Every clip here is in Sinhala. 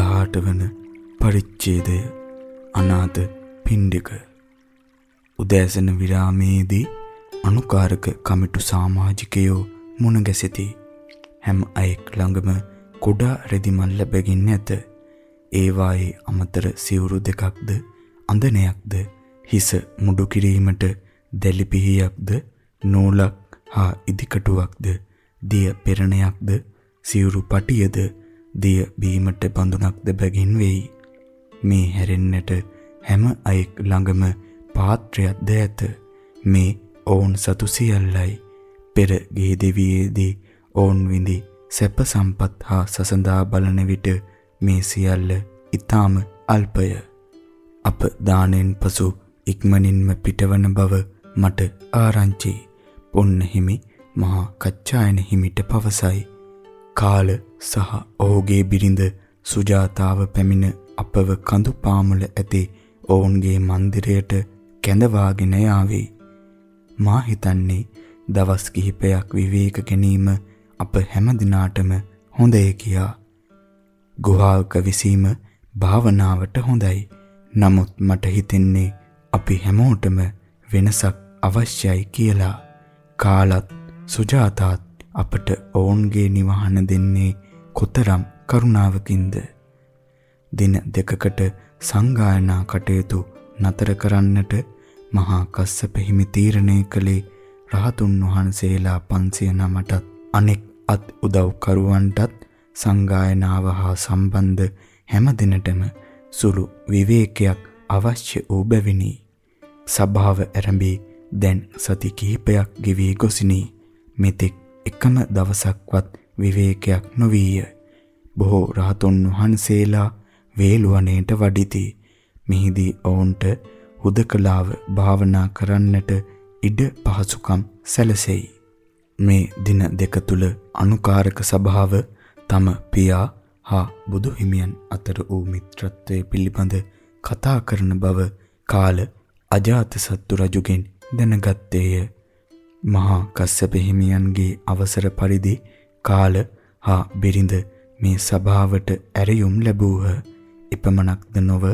18 වන පරිච්ඡේදය අනාථ පිණ්ඩික. උදෑසන විරාමයේදී අනුකාරක කමිටු සමාජිකයෝ මුණ ගැසෙති. හැම අයෙක් ළඟම කුඩා රෙදි මල් ලැබෙමින් නැත ඒ වායේ අමතර සිවුරු දෙකක්ද අඳනයක්ද හිස මුඩු කිරීමට දැලි පිහියක්ද නූලක් හා ඉදිකටුවක්ද දිය පෙරණයක්ද සිවුරු පටියද දිය බීමට බඳුනක්ද බැගින් වෙයි. මේ හැරෙන්නට හැම අයෙක් ළඟම පාත්‍රයක්ද ඇත. මේ ඔවුන් සතු සියල්ලයි. පෙර ගේ දෙවියේදී ඔවුන් විඳි සැප සම්පත් හා සසඳා බලන විට මේ සියල්ල ඊටාම අල්පය. අප දානෙන් පසු ඉක්මනින්ම පිටවන බව මට ආරංචි. පොන්න හිමි මහා කච්චායන හිමිට පවසයි. කාල සහ ඔහුගේ බිරිඳ සුජාතාව පැමිණ අපව කඳු පාමුල ඇති ඔවුන්ගේ මන්දිරයට කැඳවාගෙන යාවේ. මා හිතන්නේ දවස් කිහිපයක් විවේක ගැනීම අප හැම දිනාටම හොඳය කියා. ගුහාවක විසීම භාවනාවට හොඳයි. නමුත් මට හිතෙන්නේ අපි හැමෝටම වෙනසක් අවශ්‍යයි කියලා. කාලත් සුජාතාත් අපට ඔවුන්ගේ නිවහන දෙන්නේ කොතරම් කරුණාවකින්ද දින දෙකකට සංගායනා කටයුතු නතර කරන්නට මහා කස්සප හිමි තීරණය කළේ රහතුන් වහන්සේලා 509ටත් අනෙක් අත් උදව් කරුවන්ටත් සංගායනාව හා සම්බන්ධ හැම දිනටම සුළු විවේකයක් අවශ්‍ය වූ බැවිනි. සභාව ආරම්භී දැන් සති කිහිපයක් ගෙවී ගොසිනි. මෙතෙක් එකම දවසක්වත් විවේකයක් නොවිය. බොහෝ රහතුන් වහන්සේලා වේළුවනේට වඩිති. මෙහිදී ඔවුන්ට හුදකලාව භාවනා කරන්නට ඉඩ පහසුකම් සැලසෙයි. මේ දින දෙක තුල අනුකාරක සභාව තම පියා හා බුදු හිමියන් අතර වූ මිත්‍රත්වයේ පිළිබඳ කතා කරන බව කාල අජාතසත්තු රජුගෙන් දැනගත්තේය. මහා කස්සප හිමියන්ගේ අවසර පරිදි කාල හා බිරිඳ මේ සභාවට ඇරයුම් ලැබූහ. එපමණක්ද නොව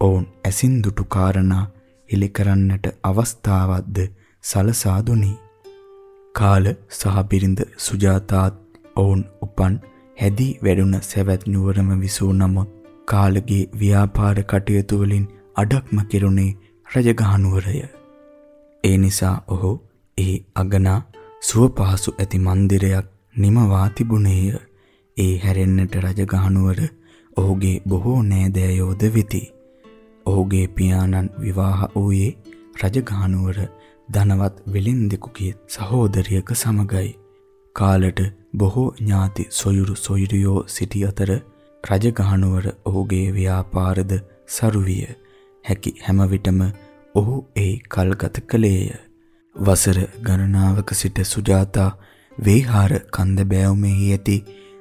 ඔවුන් ඇසින් දුටු කාරණා එලි කරන්නට අවස්ථාවක්ද සලසා දුනි. කාල සහ බිරිඳ සුජාතාත් ඔවුන් උපන් හැදී වැඩුණ සැවැත් නුවරම විසූ නමුත් කාලගේ ව්‍යාපාර කටයුතු වලින් අඩක්ම කෙරුණේ රජගහනුවරය. ඒ නිසා ඔහු එහි අගනා සුව පහසු ඇති මන්දිරයක් නිමවා තිබුණේය. ඒ හැරෙන්නට රජගහනුවර ඔහුගේ බොහෝ නෑදෑයෝද වෙති. ඔහුගේ පියාණන් විවාහ වූයේ රජගහනුවර ධනවත් වෙලින්දෙකුගේ සහෝදරියක සමගයි. කාලට බොහෝ ඥාති සොයුරු සොයුරියෝ සිටි අතර රජගහනුවර ඔහුගේ ව්‍යාපාරද සරුවිය. හැකි හැම විටම ඔහු ඒ කල්ගත කළේය. වසර ගණනාවක සිට සුජාතා වේහාර කන්ද බෑවුමෙහි ඇති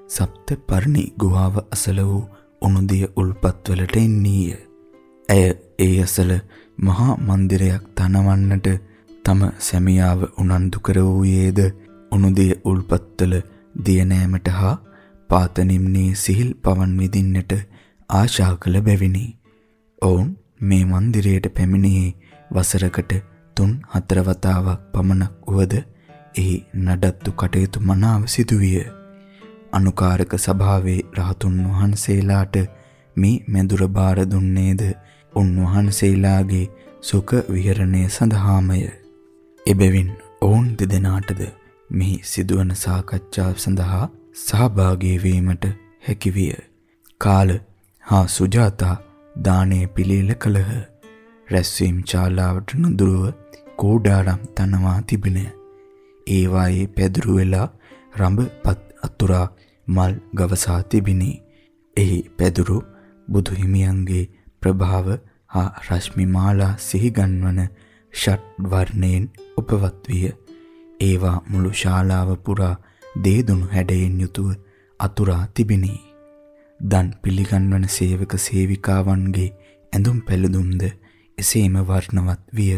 සප්ත පර්ණි ගුහාව අසල වූ උණුදිය උල්පත්වලට එන්නීය. ඇය ඒ අසල මහා මන්දිරයක් තනවන්නට තම සැමියාව උනන්දු කර වූයේද උණුදිය උල්පත්වල දියනෑමට හා පාතනිම්නේ සිහිල් පවන් විදින්නට ආශා කළ බැවිනි. ඔවුන් මේ මන්දිරයට පැමිණියේ වසරකට 3-4 වතාවක් පමණක් වුවද එහි නඩත්තු කටයුතු මනාව සිදුවිය. අනුකාරක සභාවේ රහතුන් වහන්සේලාට මේ මැදුර බාර දුන්නේද උන්වහන්සේලාගේ සුඛ විහරණය සඳහාමය. එබැවින් ඔවුන් දෙදෙනාටද මෙහි සිදුවන සාකච්ඡා සඳහා සහභාගී වීමට හැකිවිය. කාල හා සුජාතා දානේ පිළිල කළහ. රැස්වීම් ශාලාවට නුදුරුව කෝඩාරම් තනවා තිබින. ඒවායේ පැදුරු වෙලා රඹපත් අතුරා මල් ගවසා තිබිනි. එහි පැදුරු බුදු හිමියන්ගේ ප්‍රභාව හා රශ්මි මාලා සිහිගන්වන ෂට් වර්ණයෙන් උපවත් විය. ඒවා මුළු ශාලාව පුරා දේදුණු හැඩයෙන් යුතුව අතුරා තිබිනි. දන් පිළිගන්වන සේවක සේවිකාවන්ගේ ඇඳුම් පැළඳුම්ද එසේම වර්ණවත් විය.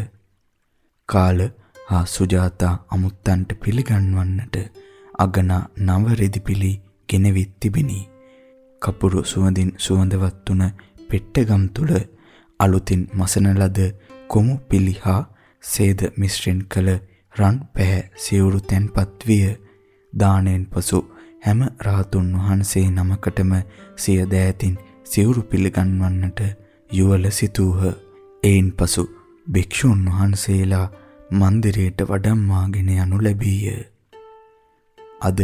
කාල හා සුජාතා අමුත්තන්ට පිළිගන්වන්නට අගනා නව රෙදිපිලි ගෙනවිත් තිබිනි. කපුරු සුවඳින් සුවඳවත් වුණ පෙට්ටගම් තුල අලුතින් මසන ලද කොමු පිලිහා සේද මිශ්‍රෙන් කළ රන් පැහැ සිවුරු තැන්පත් විය. දාණයෙන් පසු හැම රාතුන් වහන්සේ නමකටම සිය දෑතින් සිවුරු පිළිගන්වන්නට යුවල සිතූහ. එයින් පසු භික්ෂුන් වහන්සේලා මන්දිරයට වඩම්මාගෙන යනු ලැබීය. අද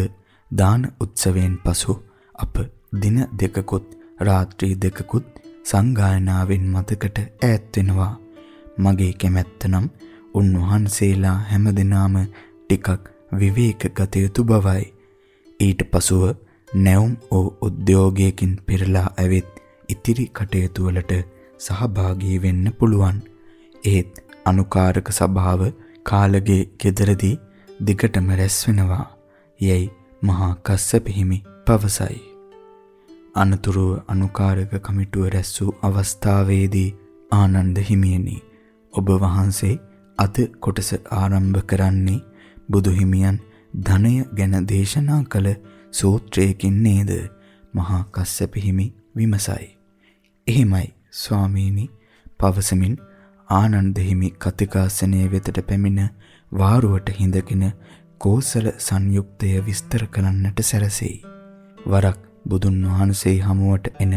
දාන උත්සවයෙන් පසු අප දින දෙකකුත් රාත්‍රී දෙකකුත් සංගායනාවෙන් මතකට ඈත් වෙනවා. මගේ කැමැත්ත නම් උන්වහන්සේලා හැමදෙනාම ටිකක් විවේක ගත යුතු බවයි. ඊට පසුව නැවුම් ඕ උද්‍යෝගයකින් පෙරලා ඇවිත් ඉතිරි කටයුතු වලට සහභාගී වෙන්න පුළුවන්. ඒත් අනුකාරක සභාව කාලගේ ගෙදරදී දිගටම රැස් වෙනවා. යයි මහා කස්සප හිමි පවසයි. අනතුරුව අනුකාරක කමිටුව රැස් වූ අවස්ථාවේදී ආනන්ද හිමියනි ඔබ වහන්සේ අද කොටස ආරම්භ කරන්නේ බුදු හිමියන් ධනය ගැන දේශනා කළ සූත්‍රයකින් නේද? මහා කස්සප හිමි විමසයි. එහෙමයි ස්වාමීනි පවසමින් ආනන්ද හිමි කතිකාසනයේ වෙතට පැමිණ වාරුවට හිඳගෙන කෝසල සංයුක්තය විස්තර කරන්නට සැරසෙයි. වරක් බුදුන් වහන්සේ හමුවට එන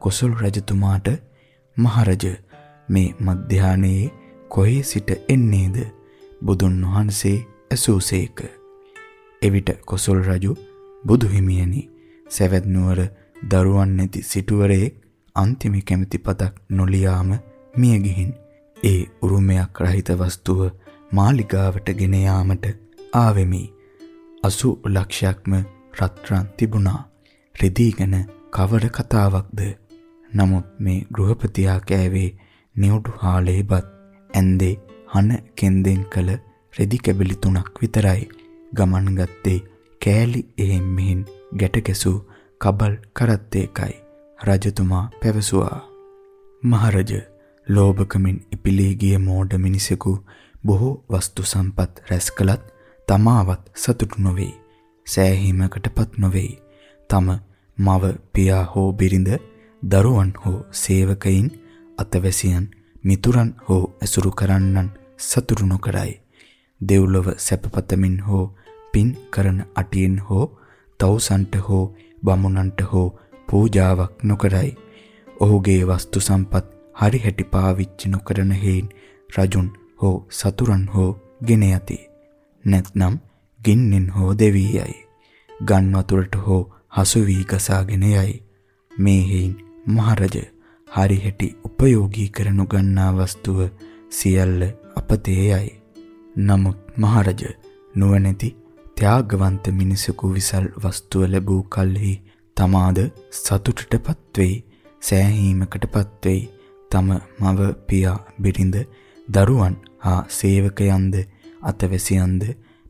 කොසල් රජතුමාට මහරජ මේ මධ්‍යානයේ කොහේ සිට එන්නේද බුදුන් වහන්සේ ඇසූසේක. එවිට කොසල් රජු බුදු හිමියනි සැවැත් නුවර දරුවන් නැති සිටුවරයෙක් අන්තිම කැමැති පතක් නොලියාම මිය ගිහින් ඒ උරුමයක් රහිත වස්තුව මාලිගාවට ගෙන යාමට ආවෙමි. 80 ලක්ෂයක්ම රත්රන් තිබුණා. රිදී ගැන කවර කතාවක්ද? නමුත් මේ ගෘහපතියා කෑවේ නිවුඩු හාලේපත් ඇන්දේ හන කෙන්දෙන් කළ රෙදි කැබලි තුනක් විතරයි. ගමන් ගත්තේ කෑලි එහෙම් මෙහෙන් ගැට ගැසූ කබල් කරත්තේකයි. රජතුමා පැවසුවා. මහරජ ලෝභකමින් ඉපිලී ගිය මෝඩ මිනිසෙකු බොහෝ වස්තු සම්පත් රැස් කළත් තමාවත් සතුටු නොවේ. සෑහීමකටපත් නොවේ. තම මව පියා හෝ බිරිඳ දරුවන් හෝ සේවකයින් අතවැසියන් මිතුරන් හෝ ඇසුරු කරන්නන් සතුරු නොකරයි. දෙව්ලොව සැපපතමින් හෝ පින් කරන අටියෙන් හෝ තවුසන්ට හෝ බමුණන්ට හෝ පූජාවක් නොකරයි. ඔහුගේ වස්තු සම්පත් හරි හැටි පාවිච්චි නොකරන හේයින් රජුන් හෝ සතුරන් හෝ ගෙන යති. නැත්නම් ගින්නෙන් හෝ දෙවී යයි. ගන් වතුරට හෝ හසු වී ගසාගෙන යයි. මේ හේයින් මහරජ හරි හැටි උපයෝගී කර නොගන්නා වස්තුව සියල්ල අපතේයයි. නමුත් මහරජ නුවණැති ත්‍යාගවන්ත මිනිසෙකු විසල් වස්තුව ලැබූ කල්හි තමාද සතුටටපත් වෙයි සෑහීමකටපත් වෙයි තම මව පියා බිරිඳ දරුවන් හා සේවකයන්ද අතවැසියන්ද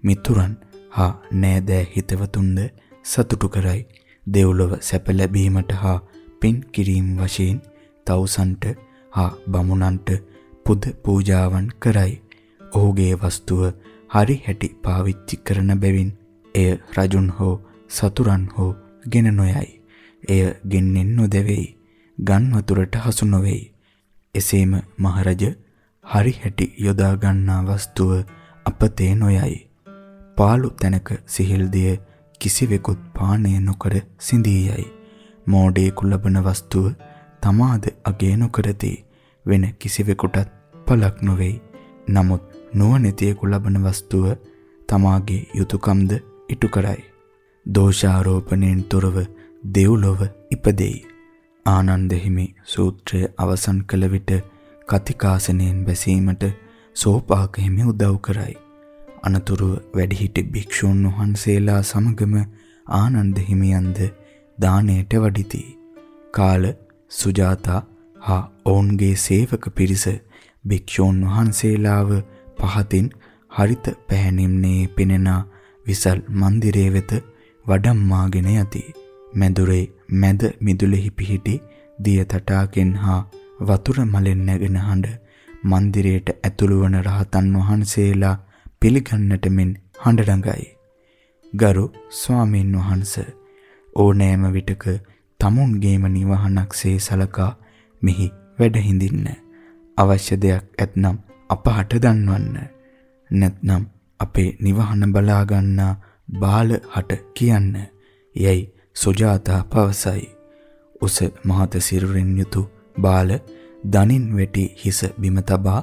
මිතුරන් හා නෑදෑ හිතවතුන්ද සතුටු කරයි දෙව්ලොව සැප ලැබීමට හා පින් කිරීම වශයෙන් තවුසන්ට හා බමුණන්ට පුද පූජාවන් කරයි. ඔහුගේ වස්තුව හරි හැටි පාවිච්චි කරන බැවින් එය රජුන් හෝ සතුරන් හෝ ගෙන නොයයි. එය ගෙන්නෙන් නොදෙවෙයි. ගන් වතුරට හසු නොවේයි. එසේම මහරජ හරි හැටි යොදා ගන්නා වස්තුව අපතේ නොයයි. පාළු තැනක සිහිල්දිය කිසිවෙකුත් පානය නොකර සිඳී යයි. මෝඩයෙකු ලබන වස්තුව තමාද අගය නොකරති වෙන කිසිවෙකුටත් පළක් නොවේයි. නමුත් නුවණැතියෙකු ලබන වස්තුව තමාගේ යුතුයකම්ද ඉටු කරයි. දෝෂාරෝපණයෙන් තොරව දෙව්ලොව ඉපදෙයි. ආනන්ද හිමි සූත්‍රය අවසන් කළ විට කතිකාසනයෙන් බැසීමට සෝපාක හිමි උදව් කරයි. අනතුරුව වැඩිහිටි භික්ෂූන් වහන්සේලා සමගම ආනන්ද හිමියන්ද දාණයට වඩිති. කාල සුජාතා හා ඔවුන්ගේ සේවක පිරිස භික්ෂූන් වහන්සේලාව පහතින් හරිත පැහැණිම්නේ පෙනෙන විසල් මන්දිරයේ වෙත වඩම්මාගෙන යති. මැදුරේ මැද මිදුලෙහි පිහිටි දිය තටාකෙන් හා වතුර මලෙන් නැගෙන හඬ මන්දිරයට ඇතුළු වන රහතන් වහන්සේලා පිළිගන්නට මෙන් හඬ නගයි. ගරු ස්වාමීන් වහන්ස ඕනෑම විටක tamunගේම නිවහනක්සේ සලකා මෙහි වැඩ හිඳින්න. අවශ්‍ය දෙයක් ඇතනම් අපහට දන්වන්න. නැත්නම් අපේ නිවහන බලා ගන්නා බාල හට කියන්න. යයි සුජාතා පවසයි. උස මහත සිරුරින් යුතු බාල දනින් වැටි හිස බිම තබා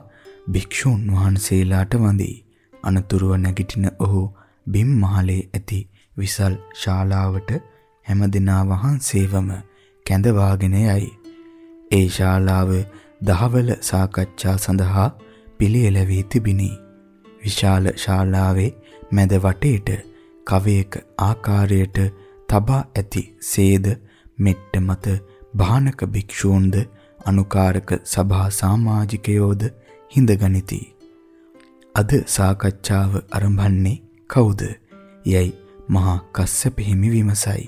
භික්ෂූන් වහන්සේලාට වඳී. අනතුරුව නැගිටින ඔහු බිම් මහලේ ඇති විසල් ශාලාවට හැමදිනා වහන්සේවම කැඳවාගෙන යයි. ඒ ශාලාව දහවල සාකච්ඡා සඳහා පිළියෙල වී තිබිනි. විශාල ශාලාවේ මැද වටේට කවයක ආකාරයට තබා ඇති සේද මෙට්ට මත භානක භික්ෂූන්ද අනුකාරක සභා සමාජිකයෝද හිඳගනිති. අද සාකච්ඡාව ආරම්භන්නේ කවුද? යයි මහා කස්සප හිමි විමසයි.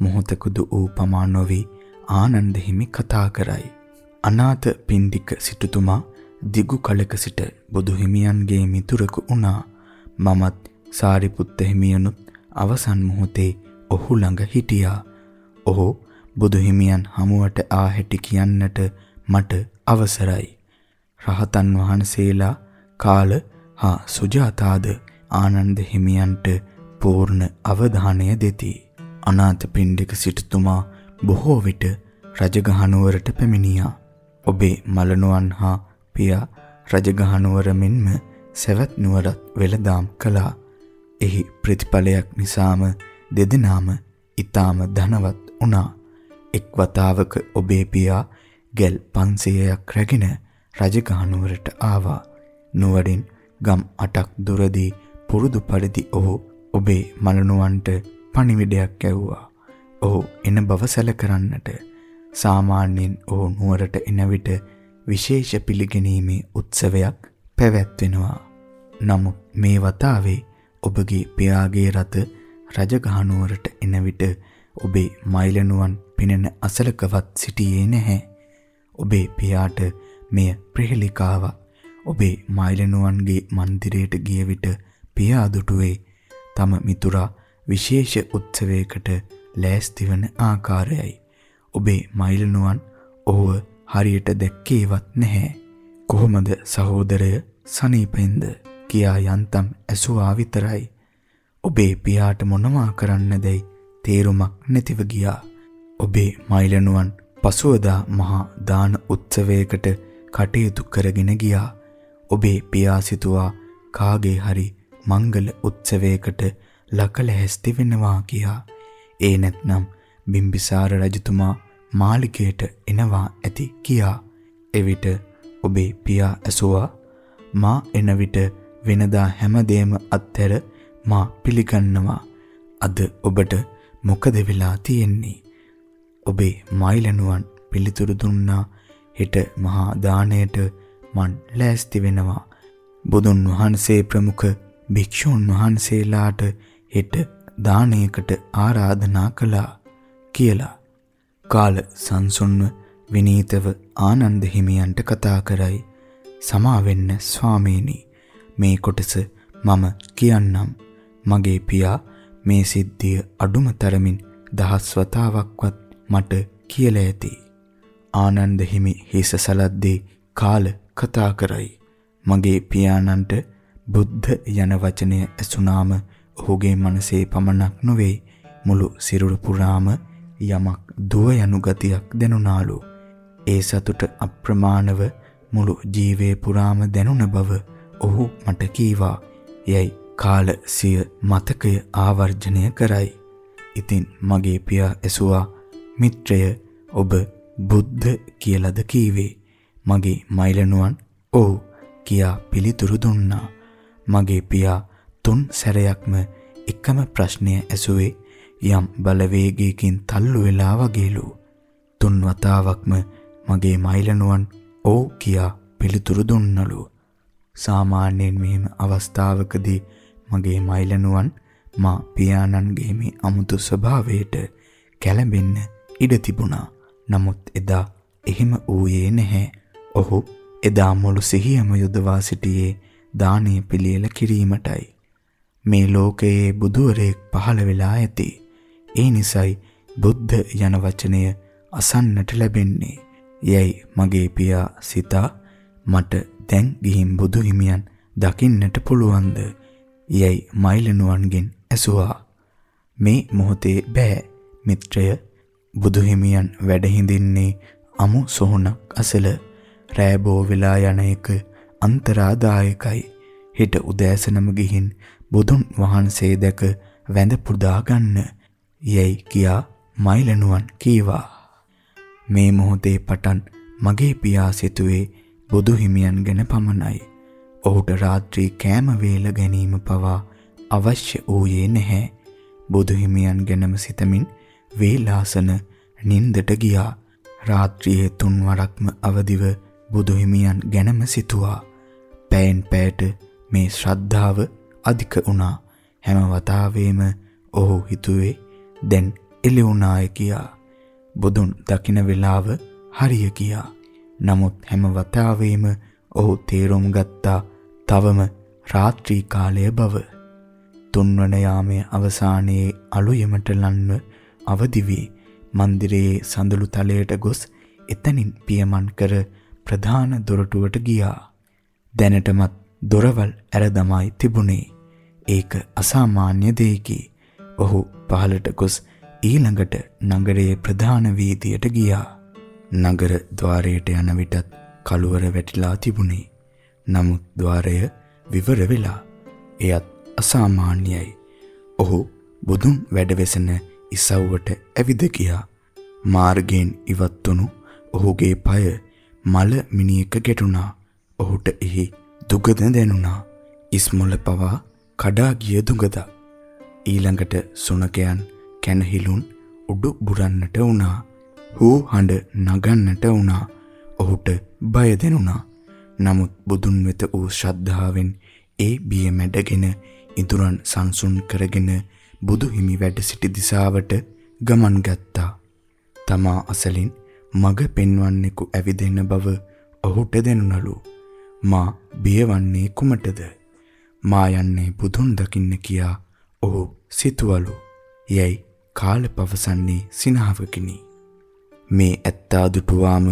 මොහොතකුදු ඌ පමා නොවි ආනන්ද හිමි කතා කරයි. අනාථ පින්ඩික සිටුතුමා දිගු කලක සිට බුදු හිමියන්ගේ මිතුරෙකු වුණා. මමත් සාරිපුත්ත හිමියනුත් අවසන් මොහොතේ ඔහු ළඟ හිටියා. ඔහු බුදු හිමියන් හමුවට ආ හැටි කියන්නට මට අවසරයි. රහතන් වහන්සේලා කාල හා සුජාතාද ආනන්ද හිමියන්ට පූර්ණ අවධානය දෙති. අනාථපිණ්ඩික සිටුතුමා බොහෝ විට රජගහනුවරට පැමිණියා. ඔබේ මලනුවන් හා පියා රජගහනුවර මෙන්ම සවැත් නුවරත් වෙළදාම් කළා. එහි ප්‍රතිඵලයක් නිසාම දෙදෙනාම ඊටාම ධනවත් වුණා. එක් වතාවක ඔබේ පියා ගල් 500ක් රැගෙන රජගහනුවරට ආවා. නුවරින් ගම් 8ක් දුරදී පුරුදු පරිදි ඔහු ඔබේ මලනුවන්ට පණිවිඩයක් ඇව්වා. ඔහු එන බව සැලකරන්නට සාමාන්‍යයෙන් ඔහු නුවරට එන විට විශේෂ පිළිගැනීමේ උත්සවයක් පැවැත්වෙනවා. නමුත් මේ වතාවේ ඔබගේ පියාගේ රත රජගහනුවරට එන විට ඔබේ මයිලනුවන් පිනෙන අසලකවත් සිටියේ නැහැ. ඔබේ පියාට මෙය ප්‍රහෙලිකාවක්. ඔබේ මයිලනුවන්ගේ මන්දිරයට ගිය විට පියා දුටුවේ තම මිතුරා විශේෂ උත්සවයකට ලෑස්ති වන ආකාරයයි. ඔබේ මයිලනුවන් ඔහුව හරියට දැක්කේවත් නැහැ. කොහොමද සහෝදරය සනීපෙන්ද කියා යන්තම් ඇසුවා විතරයි. ඔබේ පියාට මොනවා කරන්නදයි තේරුමක් නැතිව ගියා. ඔබේ මයිලනුවන් පසුවදා මහා දාන උත්සවයකට කටයුතු කරගෙන ගියා. ඔබේ පියා සිතුවා කාගේ හරි මංගල උත්සවයකට ලකල හැස්ති වෙනවා කියා. ඒ නැත්නම් බිම්බිසාර රජතුමා මාලිගයට එනවා ඇති කියා. එවිට ඔබේ පියා ඇසුවා මා එන විට වෙනදා හැමදේම අත්හැර මා පිළිගන්නවා. අද ඔබට මොකද වෙලා තියෙන්නේ? ඔබේ මයිලනුවන් පිළිතුරු දුන්නා හෙට මහා දාණයට මන් ලෑස්ති වෙනවා. බුදුන් වහන්සේ ප්‍රමුඛ භික්ෂුන් වහන්සේලාට හෙට දානයකට ආරාධනා කළා කියලා කාල සංසුන්ව විනීතව ආනන්ද හිමියන්ට කතා කරයි සමා වෙන්න ස්වාමීනි මේ කොටස මම කියන්නම්. මගේ පියා මේ සිද්ධිය අඩුම තරමින් දහස් වතාවක්වත් මට කියලා ඇති. ආනන්ද හිමි හිස සලද්දී කාල කතා කරයි. මගේ පියාණන්ට බුද්ධ යන වචනය ඇසුනාම ඔහුගේ මනසේ පමණක් නොවේ. මුළු සිරුර පුරාම යමක් දුව යනු ගතියක් දැනුණාලු. ඒ සතුට අප්‍රමාණව මුළු ජීවේ පුරාම දැනුණ බව ඔහු මට කීවා. යයි කාල සිය මතකය ආවර්ජනය කරයි. ඉතින් මගේ පියා ඇසුවා මිත්‍රය ඔබ බුද්ධ කියලාද කීවේ? මගේ මයිලනුවන් ඔව් කියා පිළිතුරු දුන්නා. මගේ පියා තුන් සැරයක්ම එකම ප්‍රශ්නය ඇසුවේ යම් බලවේගයකින් තල්ලු වෙලා වගේලු. තුන් වතාවක්ම මගේ මයිලනුවන් ඕ කියා පිළිතුරු දුන්නලු. සාමාන්‍යයෙන් මෙහෙම අවස්ථාවකදී මගේ මයිලනුවන් මා පියාණන්ගේ මේ අමුතු ස්වභාවයට කැළඹෙන්න ඉඩ තිබුණා. නමුත් එදා එහෙම ඌයේ නැහැ. ඔහු එදා මුළු සිහියම යොදවා සිටියේ දානීය පිළියෙල කිරීමටයි. මේ ලෝකයේ බුදුවරයෙක් පහළ වෙලා ඇති. ඒ නිසයි බුද්ධ යන වචනය අසන්නට ලැබෙන්නේ. යයි මගේ පියා සිතා මට දැන් ගිහින් බුදු හිමියන් දකින්නට පුළුවන්ද? යයි මයිලනුවන්ගෙන් ඇසුවා. මේ මොහොතේ බෑ මිත්‍රය බුදු හිමියන් වැඩ හිඳින්නේ අමු සොහනක් අසල රෑබෝ වෙලා යන එක අන්තරාදායකයි. හිට උදෑසනම ගිහින් බුදුන් වහන්සේ දැක වැඳ පුදා ගන්න. යයි කියා මයිලනුවන් කීවා. මේ මොහොතේ පටන් මගේ පියා සිතුවේ බුදු හිමියන් ගැන පමණයි. ඔහුට රාත්‍රී කෑම වේල ගැනීම පවා අවශ්‍ය වූයේ නැහැ. බුදු හිමියන් ගැනම සිතමින් වේලාසන නින්දට ගියා. රාත්‍රියේ තුන් වරක්ම අවදිව බුදු හිමියන් ගැනම සිතුවා. පැයෙන් පැයට මේ ශ්‍රද්ධාව අධික වුණා. හැම වතාවෙම ඔහු හිතුවේ දැන් එළි වුණාය කියා. බුදුන් දකින වේලාව හරිය කියා. නමුත් හැම වතාවෙම ඔහු තේරුම් ගත්තා තවම රාත්‍රී කාලය බව. තුන්වන යාමයේ අවසානයේ අලුයමට ලන්ව අවදි වී මන්දිරයේ සඳලු තලයට ගොස් එතනින් පියමන් කර ප්‍රධාන දොරටුවට ගියා. දැනටමත් දොරවල් ඇරදමයි තිබුණේ. ඒක අසාමාන්‍ය දෙයකි. ඔහු පහළට ගොස් ඊළඟට නගරයේ ප්‍රධාන වීදියට ගියා. නගර ద్వාරයට යන විටත් කළුවර වැටිලා තිබුණේ. නමුත් ద్వාරය විවර වෙලා එයත් අසාමාන්‍යයි. ඔහු බුදුන් වැඩවෙසෙන ඉසව්වට ඇවිද ගියා. මාර්ගයෙන් ඉවත් වුණු ඔහුගේ পায় මල මිනියක ගැටුණා. ඔහුට එහි දුගඳ දැනුණා. ඉස්මොල පවා කඩා ගිය දුගඳක්. ඊළඟට සුනකයන් කැනහිලුන් උඩු බුරන්නට වුණා. හූ හඬ නගන්නට වුණා. ඔහුට බය දෙනුණා. නමුත් බුදුන් වෙත වූ ශ්‍රද්ධාවෙන් ඒ බිය මැඩගෙන ඉදුරන් සංසුන් කරගෙන බුදු හිමි වැඩ සිටි දිසාවට ගමන් ගත්තා. තමා අසලින් මග පෙන්වන්නෙකු ඇවිදෙන බව ඔහුට දැනුණලු. මා බියවන්නේ කුමටද? මා යන්නේ බුදුන් දකින්න කියා ඔහු සිතුවලු. යයි කාල පවසන්නේ සිනාවකිනි. මේ ඇත්තා දුටුවාම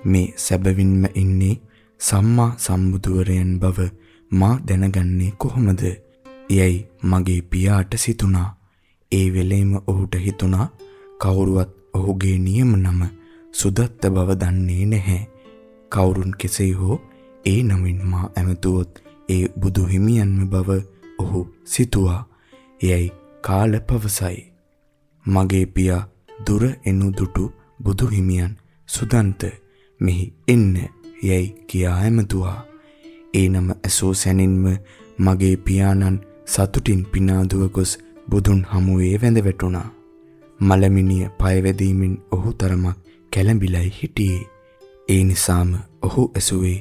මේ සැබවින්ම ඉන්නේ සම්මා සම්බුදුවරයන් බව මා දැනගන්නේ කොහොමද? යයි මගේ පියාට සිතුණා. ඒ වෙලෙම ඔහුට හිතුණා කවුරුවත් ඔහුගේ නියම නම සුදත්ත බව දන්නේ නැහැ. කවුරුන් කෙසේ හෝ ඒ නමින් මා ඇමතුවොත් ඒ බුදු හිමියන්ම බව ඔහු සිතුවා. එයයි කාල පවසයි. මගේ පියා දුර එනු දුටු බුදු හිමියන් සුදන්ත මෙහි එන්න යයි කියා ඇමතුවා. ඒ නම ඇසෝ සැනින්ම මගේ පියාණන් සතුටින් පිනාදුව ගොස් බුදුන් හමුවේ වැඳ වැටුණා. මලමිනිය පය වැදීමෙන් ඔහු තරමක් කැළඹිලයි හිටියේ. ඒ නිසාම ඔහු ඇසුවේ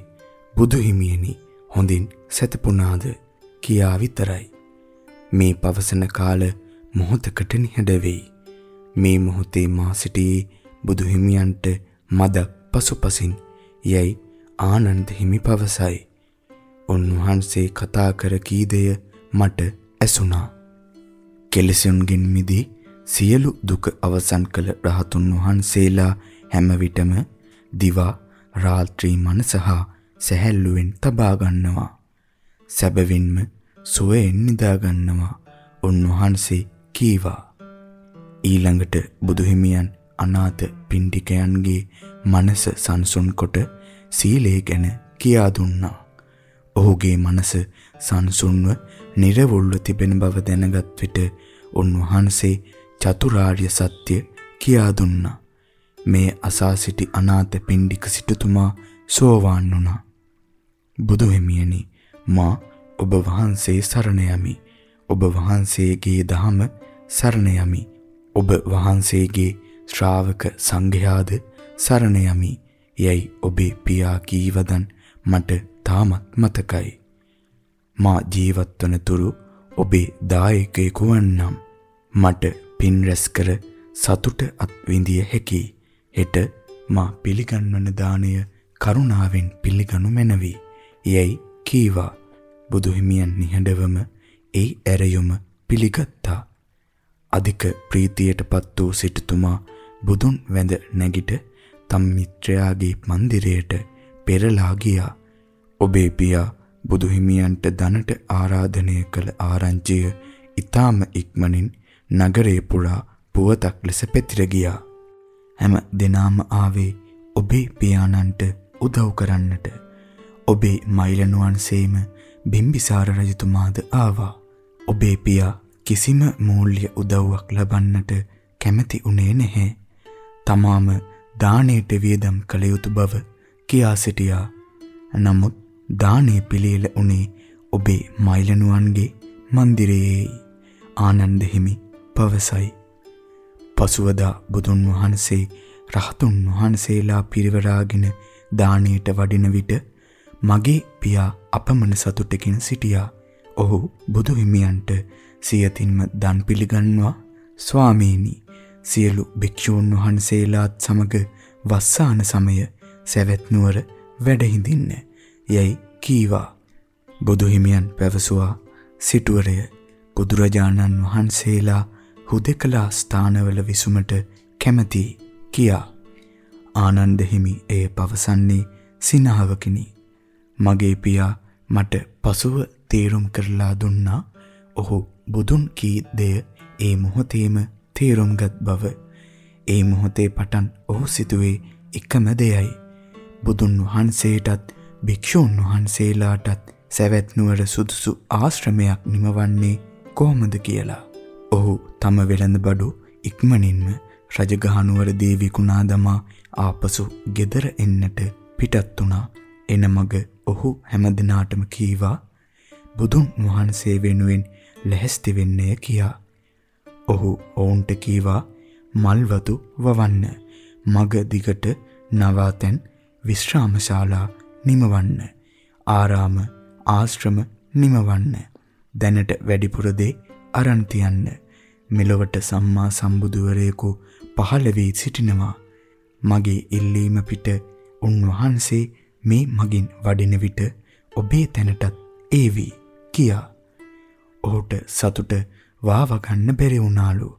බුදු හිමියනි හොඳින් සැතපුණාද කියා විතරයි. මේ පවසන කාල මොහොතකට නිහඬ වෙයි. මේ මොහොතේ මා සිටියේ බුදු හිමියන්ට මදක් පසුපසින් යයි ආනන්ද හිමි පවසයි. උන්වහන්සේ කතා කර කී දෙය මට ඇසුණා. කෙලෙසුන්ගෙන් මිදී සියලු දුක අවසන් කළ රහතුන් වහන්සේලා හැම විටම දිවා රාත්‍රී මනස හා සැහැල්ලුවෙන් තබා ගන්නවා. සැබවින්ම සුවයෙන් නිදා ගන්නවා. උන්වහන්සේ කීවා. ඊළඟට බුදුහිමියන් අනාථ පින්ඩිකයන්ගේ මනස සංසුන් කොට සීලය ගැන කියා දුන්නා. ඔහුගේ මනස සංසුන්ව නිර්වුල්ව තිබෙන බව දැනගත් විට උන්වහන්සේ චතුරාර්ය සත්‍ය කියා දුන්නා. මේ අසා සිටි අනාථ පින්ඩික සිටුතුමා සෝවාන් වුණා. බුදු හිමියනි මා ඔබ වහන්සේ සරණ යමි. ඔබ වහන්සේගේ දහම සරණ යමි. ඔබ වහන්සේගේ ශ්‍රාවක සංඝයාද සරණ යමි. යයි ඔබේ පියා කීවදන් මට තාමත් මතකයි. මා ජීවත් වන තුරු ඔබේ දායකයෙකු වන්නම්. මට පින් රැස් කර සතුට අත්විඳිය හැකි. හෙට මා පිළිගන්වන දාණය කරුණාවෙන් පිළිගනු මැනවි. යයි කීවා. බුදුහිමියන් නිහඬවම ඒ ඇරයුම පිළිගත්තා. අධික ප්‍රීතියටපත් වූ සිටුතුමා බුදුන් වැඳ නැගිට තම මිත්‍රයාගේ මන්දිරයට පෙරලා ගියා. ඔබේ පියා බුදු හිමියන්ට දනට ආරාධනය කළ ආරංචිය ඊටාම ඉක්මනින් නගරේ පුරා පුවතක් ලෙස පැතිර ගියා. හැම දිනාම ආවේ ඔබේ පියාණන්ට උදව් කරන්නට. ඔබේ මයිලනුවන්සේම බිම්බිසාර රජතුමාද ආවා. ඔබේ පියා කිසිම මූල්‍ය උදව්වක් ලබන්නට කැමති උනේ නැහැ. තමාම දාණයට වියදම් කළ යුතු බව කියා සිටියා. නමුත් දානේ පිළියෙල උනේ ඔබේ මයිලනුවන්ගේ මන්දිරයේ ආනන්ද හිමි පවසයි. පසුවදා බුදුන් වහන්සේ රහතුන් වහන්සේලා පිරිවරාගෙන දාණයට වඩින විට මගේ පියා අපමණ සතුටකින් සිටියා. ඔහු බුදු හිමියන්ට සියතින්ම දන් පිළිගන්වා ස්වාමීනි සියලු භික්ෂූන් වහන්සේලාත් සමග වස්සාන සමය සැවැත් නුවර වැඩ හිඳින්න යයි කීවා. බුදු හිමියන් පැවසුවා සිටුවරය බුදුරජාණන් වහන්සේලා හුදෙකලා ස්ථානවල විසුමට කැමැති කියා. ආනන්ද හිමි එය පවසන්නේ සිනහවකිනි. මගේ පියා මට පසුව තේරුම් කරලා දුන්නා. ඔහු බුදුන් කී දෙය ඒ මොහොතේම තේරුම්ගත් බව. ඒ මොහොතේ පටන් ඔහු සිතුවේ එකම දෙයයි. බුදුන් වහන්සේටත් භික්ෂූන් වහන්සේලාටත් සැවැත් නුවර සුදුසු ආශ්‍රමයක් නිමවන්නේ කොහොමද කියලා. ඔහු තම වෙළඳ බඩු ඉක්මනින්ම රජගහනුවරදී විකුණා දමා ආපසු ගෙදර එන්නට පිටත් වුණා. එන මග ඔහු හැමදිනාටම කීවා බුදුන් වහන්සේ වෙනුවෙන් ලැහැස්ති වෙන්නය කියා. ඔහු ඔවුන්ට කීවා මල්වතු වවන්න. මග දිගට නවාතැන් විශ්‍රාමශාලා නිමවන්න. ආරාම ආශ්‍රම නිමවන්න. දැනට වැඩිපුර දේ අරන් තියන්න. මෙලොවට සම්මා සම්බුදුවරයෙකු පහළ වී සිටිනවා. මගේ ඉල්ලීම පිට උන්වහන්සේ මේ මගින් වඩින විට ඔබේ තැනටත් ඒවි කියා. ඔහුට සතුට වාව ගන්න බැරි වුණාලු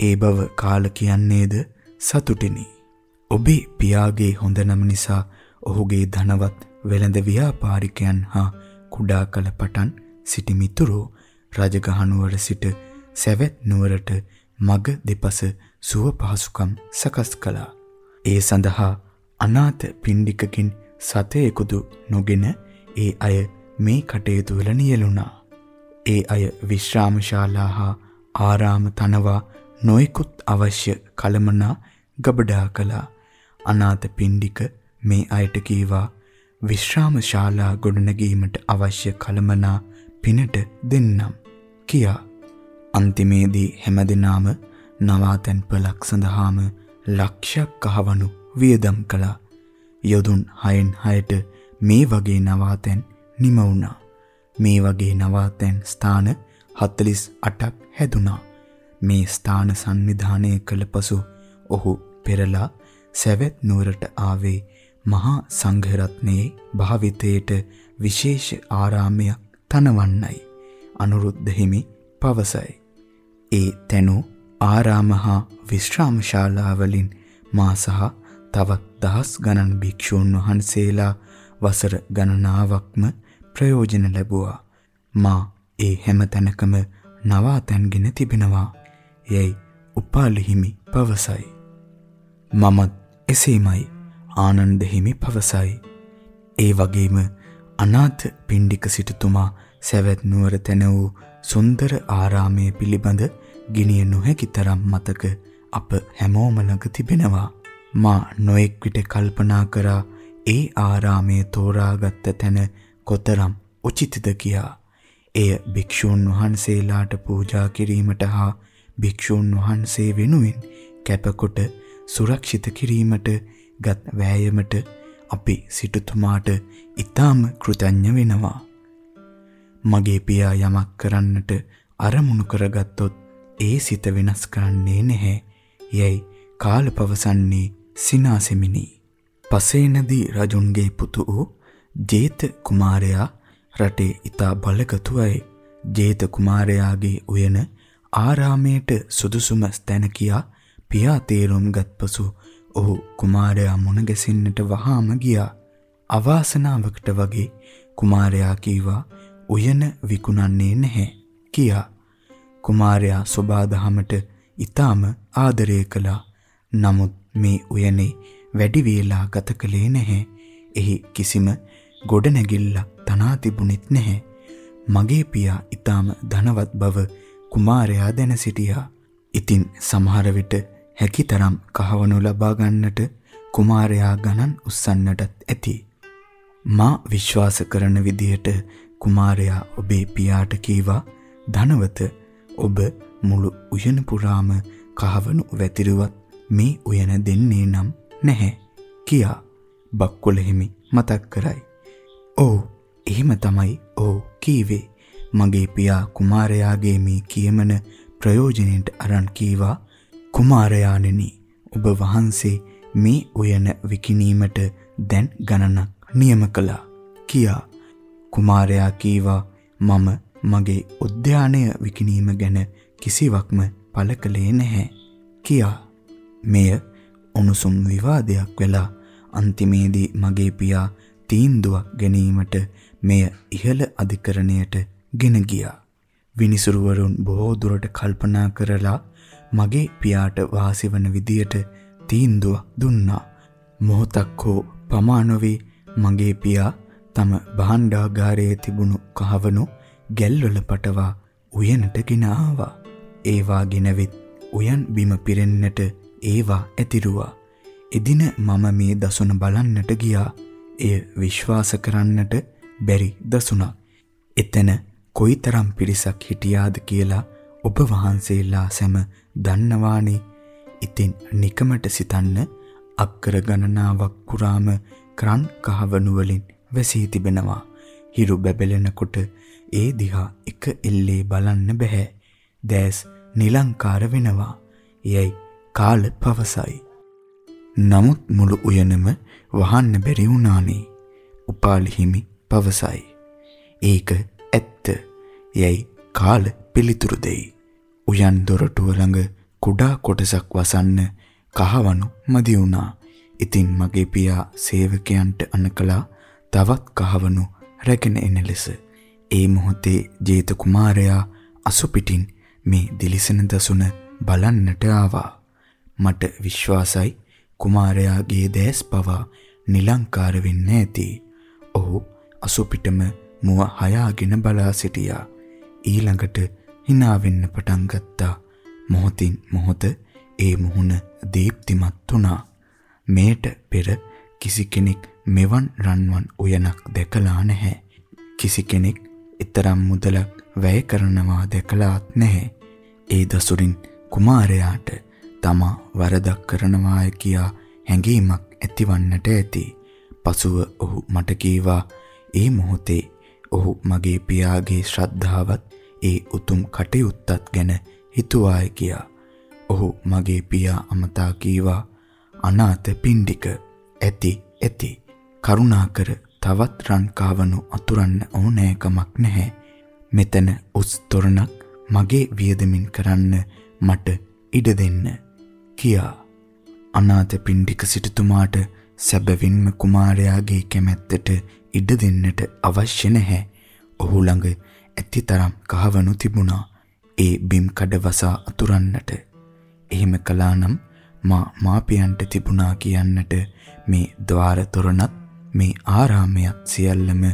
ඒ බව කාල කියන්නේද සතුටිනි ඔබේ පියාගේ හොඳ නම නිසා ඔහුගේ ධනවත් වෙළඳ ව්‍යාපාරිකයන් හා කුඩා කල පටන් සිටි මිතුරෝ රජගහනුවර සිට සැවැත් නුවරට මග දෙපස සුව පහසුකම් සකස් කළා. ඒ සඳහා අනාථ පින්ඩිකකින් සතයෙකුදු නොගෙන ඒ අය මේ කටයුතු වල නියලුණා. ඒ අය විශ්‍රාමශාලා හා ආරාම තනවා නොයෙකුත් අවශ්‍ය කලමනා ගබඩා කළා. අනාථ පින්ඩික මේ අයට කීවා විශ්‍රාම ශාලා ගොඩනැගීමට අවශ්‍ය කලමනා පිනට දෙන්නම් කියා. අන්තිමේදී හැමදෙනාම නවාතැන්පලක් සඳහාම ලක්ෂයක් කහවණු වියදම් කළා. යොදුන් 6න් 6ට මේ වගේ නවාතැන් නිම වුණා. මේ වගේ නවාතැන් ස්ථාන 48ක් හැදුනා මේ ස්ථාන සංවිධානය කළ පසු ඔහු පෙරලා සැවැත් නුවරට ආවේ මහා සංඝරත්නයේ භාවිතයට විශේෂ ආරාමයක් තනවන්නයි අනුරුද්ධ හිමි පවසයි. ඒ තැනු ආරාම හා විශ්‍රාම ශාලාවලින් මා සහ තවත් දහස් ගණන් භික්ෂූන් වහන්සේලා වසර ගණනාවක්ම ප්‍රයෝජන ලැබුවා. මා ඒ හැම තැනකම නවාතැන්ගෙන තිබෙනවා. යැයි උපාලි හිමි පවසයි. මමත් එසේමයි ආනන්ද හිමි පවසයි. ඒ වගේම අනාථ පින්ඩික සිටුතුමා සැවැත් නුවර තැන වූ සුන්දර ආරාමය පිළිබඳ ගිනිය නොහැකි තරම් මතක අප හැමෝම ළඟ තිබෙනවා. මා නොඑක් විට කල්පනා කරා ඒ ආරාමය තෝරාගත්ත තැන කොතරම් උචිතද කියා. එය භික්ෂූන් වහන්සේලාට පූජා කිරීමට හා භික්ෂූන් වහන්සේ වෙනුවෙන් කැපකොට සුරක්ෂිත කිරීමට ගත් වෑයමට අපි සිටුතුමාට ඊටාම කෘතඥ වෙනවා. මගේ පියා යමක් කරන්නට අරමුණු කරගත්තොත් ඒ සිත වෙනස් කරන්නේ නැහැ. යැයි කාල පවසන්නේ සිනාසෙමිනි. පසේනදී රජුන්ගේ පුතු වූ ජේත කුමාරයා රටේ ඊතා බලගතුයි. ජේත කුමාරයාගේ උයන ආරාමයට සුදුසුම ස්තැන කියා පියා තේරුම්ගත් පසු ඔහු කුමාරයා මුණ ගැසෙන්නට වහාම ගියා. අවාසනාවකට වගේ කුමාරයා කීවා උයන විකුණන්නේ නැහැ කියා. කුමාරයා සෝබාදහමට ඊටාම ආදරය කළා. නමුත් මේ උයනේ වැඩි වේලා ගත කළේ නැහැ. එහි කිසිම ගොඩනැගිල්ලක් තනා තිබුණෙත් නැහැ. මගේ පියා ඊටාම ධනවත් බව කුමාරයා දැන සිටියා. ඉතින් සමහර විට හැකිතරම් කහවණු ලබා ගන්නට කුමාරයා ගණන් උස්සන්නටත් ඇති. මා විශ්වාස කරන විදිහට කුමාරයා ඔබේ පියාට කීවා ධනවත ඔබ මුළු උයන පුරාම කහවණු වැතිරුවත් මේ උයන දෙන්නේ නම් නැහැ කියා බක්කොළ හිමි මතක් කරයි. "ඔව්, එහෙම තමයි. ඔව් කීවේ." මගේ පියා කුමාරයාගේ මේ කියමන ප්‍රයෝජනෙට අරන් කීවා කුමාරයාණෙනි ඔබ වහන්සේ මේ උයන විකිණීමට දැන් ගණනක් නියම කළා කියා කුමාරයා කීවා මම මගේ උද්‍යානය විකිණීම ගැන කිසිවක්ම පළ කළේ නැහැ කියා මෙය උණුසුම් විවාදයක් වෙලා අන්තිමේදී මගේ පියා තීන්දුවක් ගැනීමට මෙය ඉහළ අධිකරණයට ගෙන ගියා. විනිසුරුවරුන් බොහෝ දුරට කල්පනා කරලා මගේ පියාට වාසි වන විදියට තීන්දුවක් දුන්නා. මොහොතක් හෝ පමා නොවේ මගේ පියා තම භාණ්ඩාගාරයේ තිබුණු කහවණු ගැල්වල පටවා උයනට ගෙන ආවා. ඒවා ගෙනවිත් උයන් බිම පිරෙන්නට ඒවා ඇතිරුවා. එදින මම මේ දසුන බලන්නට ගියා. එය විශ්වාස කරන්නට බැරි දසුණක්. එතන කොයිතරම් පිරිසක් හිටියාද කියලා ඔබ වහන්සේලා සැම දන්නවානේ. ඉතින් නිකමට සිතන්න අක්කර ගණනාවක් පුරාම ක්‍රන් කහවණු වලින් වැසී තිබෙනවා. හිරු බැබලෙනකොට ඒ දිහා එක එල්ලේ බලන්න බෑ. දැස් නිලංකාර වෙනවා. යයි කාල පවසයි. නමුත් මුළු උයනම වහන්න බැරි වුණානේ. උපාලි හිමි පවසයි. ඒක ඇත්ත. යයි කාල පිළිතුරු දෙයි. උයන් දොරටුව ළඟ කුඩා කොටසක් වසන්න කහවණු මදි වුණා. ඉතින් මගේ පියා සේවකයන්ට අනකලා තවත් කහවණු රැගෙන එන ලෙස ඒ මොහොතේ ජේත කුමාරයා අසුපිටින් මේ දිලිසෙන දසුන බලන්නට ආවා. මට විශ්වාසයි කුමාරයාගේ දැස් පවා නිලංකාර වෙන්න ඇති. ඔහු අසුපිටම මුව හයාගෙන බලා සිටියා. ඊළඟට hina වෙන්න පටන් ගත්තා. මොහොතින් මොහොත ඒ මුහුණ දීප්තිමත් වුණා. මේට පෙර කිසි කෙනෙක් මෙවන් රන්වන් උයනක් දැකලා නැහැ. කිසි කෙනෙක් ඊතරම් මුදලක් වැය කරනවා දැකලාත් නැහැ. ඒ දසුරින් කුමාරයාට තමා වරදක් කරනවාය කියා හැඟීමක් ඇතිවන්නට ඇති. පසුව ඔහු මට කීවා ඒ මොහොතේ ඔහු මගේ පියාගේ ශ්‍රද්ධාවත් ඒ උතුම් කටයුත්තත් ගැන හිතුවාය කියා. ඔහු මගේ පියා අමතා කීවා අනාථ පින්ඩික ඇති ඇති කරුණාකර තවත් රන් කාවණු අතුරන්න ඕනෑකමක් නැහැ. මෙතන උස් තොරණක් මගේ වියදමින් කරන්න මට ඉඩ දෙන්න කියා අනාථ පින්ඩික සිටුතුමාට සැබවින්ම කුමාරයාගේ කැමැත්තට ඉඩ දෙන්නට අවශ්‍ය නැහැ. ඔහු ළඟ ඇතිතරම් කහවණු තිබුණා. ඒ බිම් කඩ වසා අතුරන්නට. එහෙම කළා නම් මා මාපියන්ට තිබුණා කියන්නට මේ ద్వාර තොරණත් මේ ආරාමයත් සියල්ලම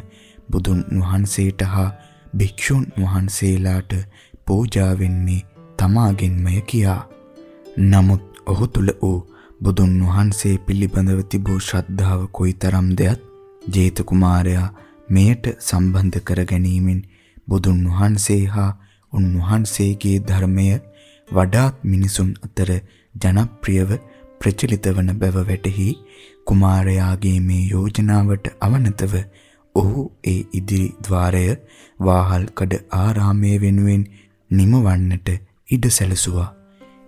බුදුන් වහන්සේට හා භික්ෂුන් වහන්සේලාට පූජා වෙන්නේ තමාගෙන්මය කියා. නමුත් ඔහු තුල වූ බුදුන් වහන්සේ පිළිබඳව තිබූ ශ්‍රද්ධාව කොයිතරම්දයත් ජේත කුමාරයා මෙයට සම්බන්ධ කර ගැනීමෙන් බුදුන් වහන්සේ හා උන්වහන්සේගේ ධර්මය වඩාත් මිනිසුන් අතර ජනප්‍රියව ප්‍රචලිත වන බව වැටහි කුමාරයාගේ මේ යෝජනාවට අවනතව ඔහු ඒ ඉදිරි ద్వාරය වාහල් කඩ ආරාමයේ වෙනුවෙන් නිමවන්නට ඉඩ සැලසුවා.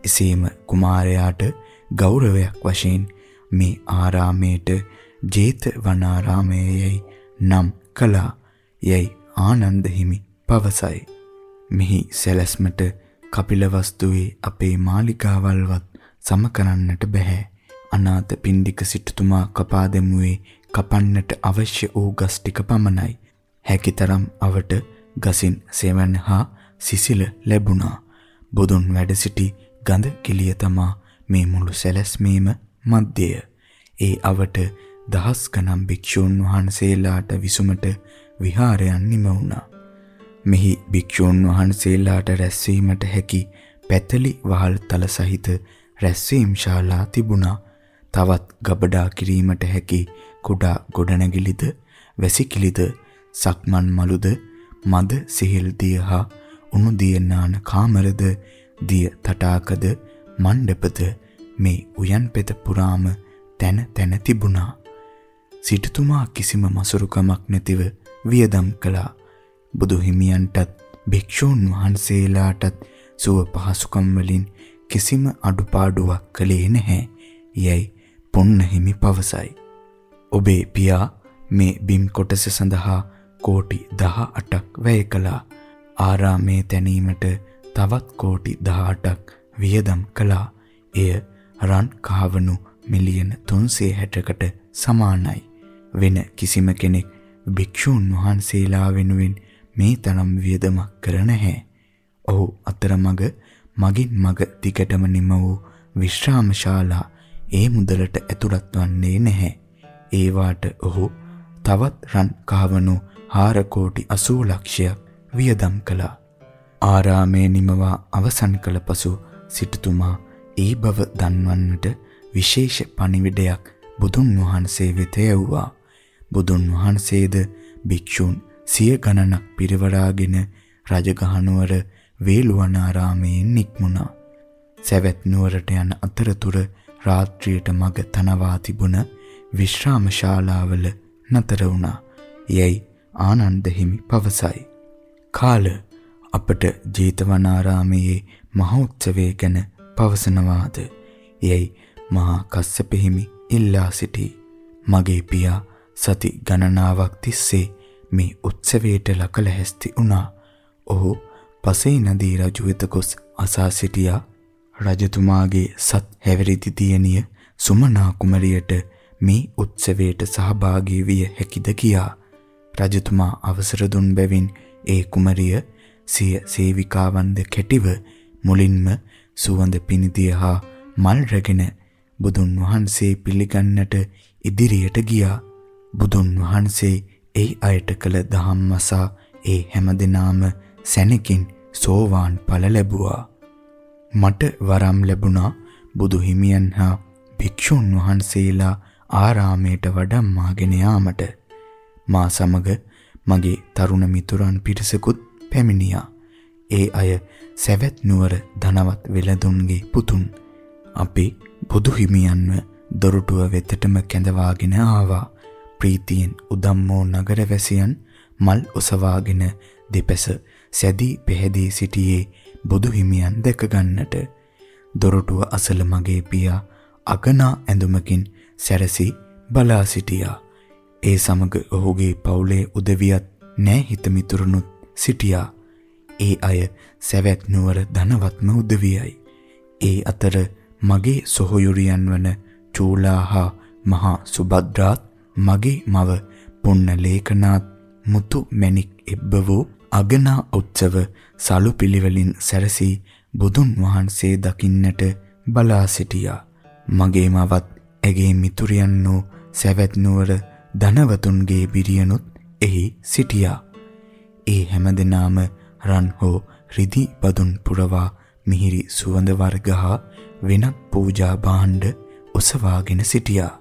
එසේම කුමාරයාට ගෞරවයක් වශයෙන් මේ ආරාමයට ජේත වනාරාමයේයි නම් කළා යයි ආනන්ද හිමි පවසයි. මෙහි සැලැස්මට කපිලවස්තුවේ අපේ මාලිකාවල්වත් සම කරන්නට බෑ. අනාථ පින්ඩික සිටුතුමා කපා දෙමුවේ කපන්නට අවශ්‍ය වූ ගස් ටික පමණයි. හැකිතරම් අවට ගසින් සෙවන හා සිසිල ලැබුණා. බුදුන් වැඩ සිටි ගඳ කිලිය තමා මේ මුළු සැලැස්මීම මැදය. ඒ අවට දහස් ගණන් භික්ෂූන් වහන්සේලාට විසුමට විහාරයන් නිම වුණා. මෙහි භික්ෂූන් වහන්සේලාට රැස්වීමට හැකි පැතලි වහල් තල සහිත රැස්වීම් ශාලා තිබුණා. තවත් ගබඩා කිරීමට හැකි කුඩා ගොඩනැගිලිද වැසිකිලිද සක්මන් මළුද මද සිහිල් දිය හා උණු දිය නාන කාමරද දිය තටාකද මණ්ඩපද මේ උයන් පෙත පුරාම තැන තැන තිබුණා. සිටුතුමා කිසිම මසුරුකමක් නැතිව වියදම් කළා. බුදු හිමියන්ටත් භික්ෂූන් වහන්සේලාටත් සුව පහසුකම් වලින් කිසිම අඩුපාඩුවක් කළේ නැහැ. යයි පොන්න හිමි පවසයි. ඔබේ පියා මේ බිම් කොටස සඳහා කෝටි 18ක් වැය කළා. ආරාමේ තැනීමට තවත් කෝටි 18ක් වියදම් කළා. එය රන් කහවණු මිලියන 360කට සමානයි. වෙන කිසිම කෙනෙක් භික්ෂූන් වහන්සේලා වෙනුවෙන් මේ තරම් වියදමක් කර නැහැ. ඔහු අතරමඟ මගින් මග දිගටම නිම වූ විශ්‍රාමශාලා ඒ මුදලට ඇතුළත් වන්නේ නැහැ. ඒවාට ඔහු තවත් රන් කහවණු 4 කෝටි 80 ලක්ෂයක් වියදම් කළා. ආරාමේ නිමවා අවසන් කළ පසු සිටුතුමා ඒ බව දන්වන්නට විශේෂ පණිවිඩයක් බුදුන් වහන්සේ වෙත යවුවා. බුදුන් වහන්සේද භික්ෂූන් සිය ගණනක් පිරිවරාගෙන රජගහනුවර වේළුවනාරාමයෙන් නික්මුණා. සැවැත් නුවරට යන අතරතුර රාත්‍රියට මග තනවා තිබුණ විශ්‍රාම ශාලාවල නතර වුණා. යයි ආනන්ද හිමි පවසයි. කාල අපට ජේතවනාරාමයේ මහෝත්සවය ගැන පවසනවාද? යයි මහා කස්සප හිමි ඉල්ලා සිටී. මගේ පියා සති ගණනාවක් තිස්සේ මේ උත්සවයට ලකල හැස්ති වුණා. ඔහු පසේ නදී රජු වෙත ගොස් අසා සිටියා. රජතුමාගේ සත් හැවිරිදි දියණිය සුමනා කුමරියට මේ උත්සවයට සහභාගී විය හැකිද කියා. රජතුමා අවසර දුන් බැවින් ඒ කුමරිය සිය සේවිකාවන්ද කැටිව මුලින්ම සුවඳ පිනිදිය හා මල් රැගෙන බුදුන් වහන්සේ පිළිගන්නට ඉදිරියට ගියා. බුදුන් වහන්සේ ඒ අයට කළ දහම්මසා ඒ හැමදෙනාම සැනකින් සෝවාන් ඵල ලැබුවා. මට වරම් ලැබුණා බුදු හිමියන් හා භික්ෂුන් වහන්සේලා ආරාමයට වඩම්මාගෙන යාමට. මා සමග මගේ තරුණ මිතුරන් පිරිසකුත් පැමිණියා. ඒ අය සැවැත් නුවර ධනවත් වෙළඳුන්ගේ පුතුන්. අපි බුදු හිමියන්ව දොරටුව වෙතටම කැඳවාගෙන ආවා. ප්‍රීතියෙන් උදම්මෝ නගරවැසියන් මල් ඔසවාගෙන දෙපැස සැදී පෙහැදී සිටියේ බුදු හිමියන් දැක ගන්නට දොරටුව අසල මගේ පියා අගනා ඇඳුමකින් සැරසී බලා සිටියා. ඒ සමග ඔහුගේ පවුලේ උදවියත් නෑ හිතමිතුරුනුත් සිටියා. ඒ අය සැවැත් නුවර ධනවත්ම උදවියයි. ඒ අතර මගේ සොහොයුරියන් වන චූලා හා මහා සුබද්‍රාත් මගේ මව පුන්න ලේකනාත් මුතු මැණික් එබ්බ වූ අගනා උත්සව සලු පිළිවෙලින් සැරසී බුදුන් වහන්සේ දකින්නට බලා සිටියා. මගේ මවත් ඇගේ මිතුරියන් වූ සැවැත් නුවර ධනවතුන්ගේ බිරියනුත් එහි සිටියා. ඒ හැමදෙනාම රන් හෝ රිදි බදුන් පුරවා මිහිරි සුවඳ වර්ග හා වෙනත් පූජා භාණ්ඩ ඔසවාගෙන සිටියා.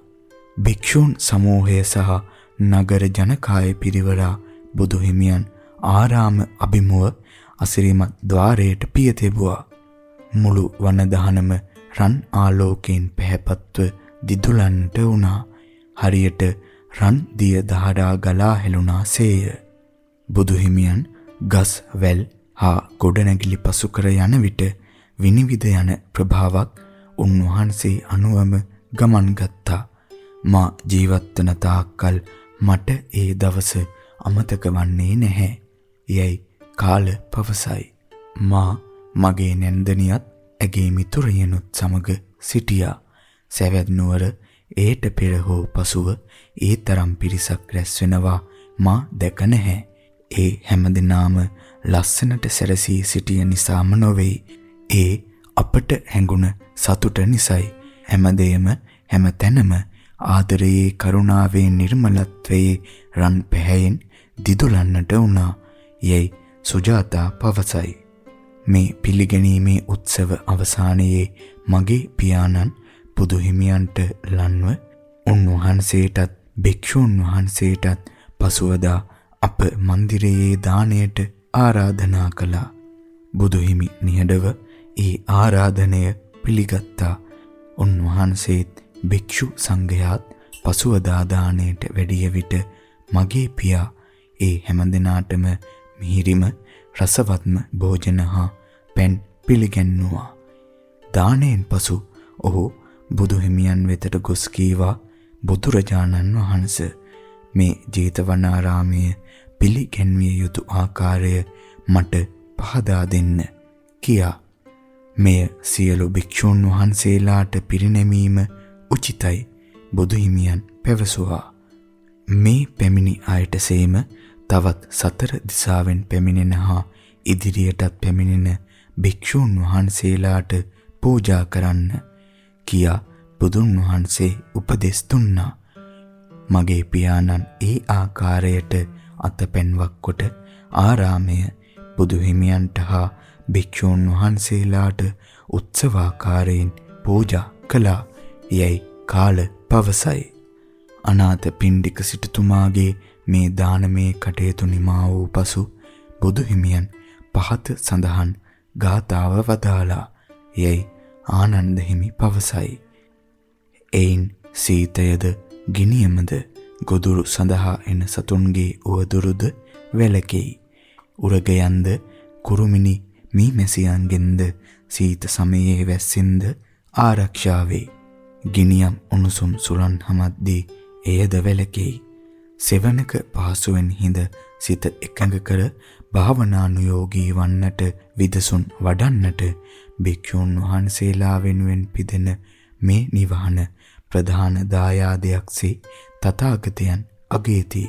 භික්ෂූන් සමූහය සහ නගර ජනකාය පිරිවරා බුදු හිමියන් ආරාම අභිමුව අසිරිමත් ద్వාරයට පිය තිබුවා. මුළු වන දහනම රන් ආලෝකයෙන් පැහැපත්ව දිදුලන්නට වුණා. හරියට රන් දිය දහඩා ගලා හෙළුණාසේය. බුදු හිමියන් ගස් වැල් හා ගොඩනැගිලි පසු කර යන විට විනිවිද යන ප්‍රභාවක් උන්වහන්සේ අනුවම ගමන් ගත්තා. මා ජීවත් වන තාක්කල් මට ඒ දවස අමතක වන්නේ නැහැ. යයි කාල පවසයි. මා මගේ නැන්දනියත් ඇගේ මිතුරියනුත් සමග සිටියා. සැවැත් නුවර ඒට පෙර හෝ පසුව ඒ තරම් පිරිසක් රැස් වෙනවා මා දැක නැහැ. ඒ හැමදෙනාම ලස්සනට සැරසී සිටිය නිසාම නොවේ. ඒ අපට හැඟුණ සතුට නිසයි. හැමදේම හැම තැනම ආදරයේ කරුණාවේ නිර්මලත්වයේ රන් පැහැයෙන් දිදුලන්නට වුණා. යයි සුජාතා පවසයි. මේ පිළිගැනීමේ උත්සව අවසානයේ මගේ පියාණන් බුදුහිමියන්ට ලන්ව උන්වහන්සේටත් භික්ෂූන් වහන්සේටත් පසුවදා අප මන්දිරයේ දාණයට ආරාධනා කළා. බුදුහිමි නිහඬව ඒ ආරාධනය පිළිගත්තා. උන්වහන්සේත් භික්ෂු සංඝයාත් පසුවදා දාණයට වැඩිය විට මගේ පියා ඒ හැමදිනාටම මිහිරිම රසවත්ම භෝජන හා පැන් පිළිගැන්නුවා. දාණයෙන් පසු ඔහු බුදු හිමියන් වෙතට ගොස් කීවා බුදුරජාණන් වහන්සේ මේ ජේතවනාරාමයේ පිළිගැන්විය යුතු ආකාරය මට පහදා දෙන්න කියා. මෙය සියලු භික්ෂූන් වහන්සේලාට පිරිනැමීම උචිතයි. බුදු හිමියන් පැවසුවා. මේ පැමිණි අයට සේම තවත් සතර දිසාවෙන් පැමිණෙන හා ඉදිරියටත් පැමිණෙන භික්ෂූන් වහන්සේලාට පූජා කරන්න කියා බුදුන් වහන්සේ උපදෙස් දුන්නා. මගේ පියාණන් ඒ ආකාරයට අතපැන්වක් කොට ආරාමය බුදු හිමියන්ට හා භික්ෂූන් වහන්සේලාට උත්සවාකාරයෙන් පූජා කළා. යයි කාල පවසයි. අනාථ පිණ්ඩික සිටුතුමාගේ මේ දානමේ කටයුතු නිමා වූ පසු බුදු හිමියන් පහත සඳහන් ගාතාව වදාලා යයි ආනන්ද හිමි පවසයි. එයින් සීතයද ගිනියමද ගොදුරු සඳහා එන සතුන්ගේ උවදුරුද වැළකෙයි. උරගයන්ද කුරුමිනි මීමැසියන්ගෙන්ද සීත සමයේ වැස්සෙන්ද ආරක්ෂා වේ. ගිනියම් උණුසුම් සුරන් හමද්දී එයද වැළකෙයි. සෙවණක පහසුවෙන් හිඳ සිත එකඟ කර භාවනානුයෝගී වන්නට විදසුන් වඩන්නට භික්ෂූන් වහන්සේලා වෙනුවෙන් පිදෙන මේ නිවහන ප්‍රධාන දායාදයක්සේ තථාගතයන් අගේති.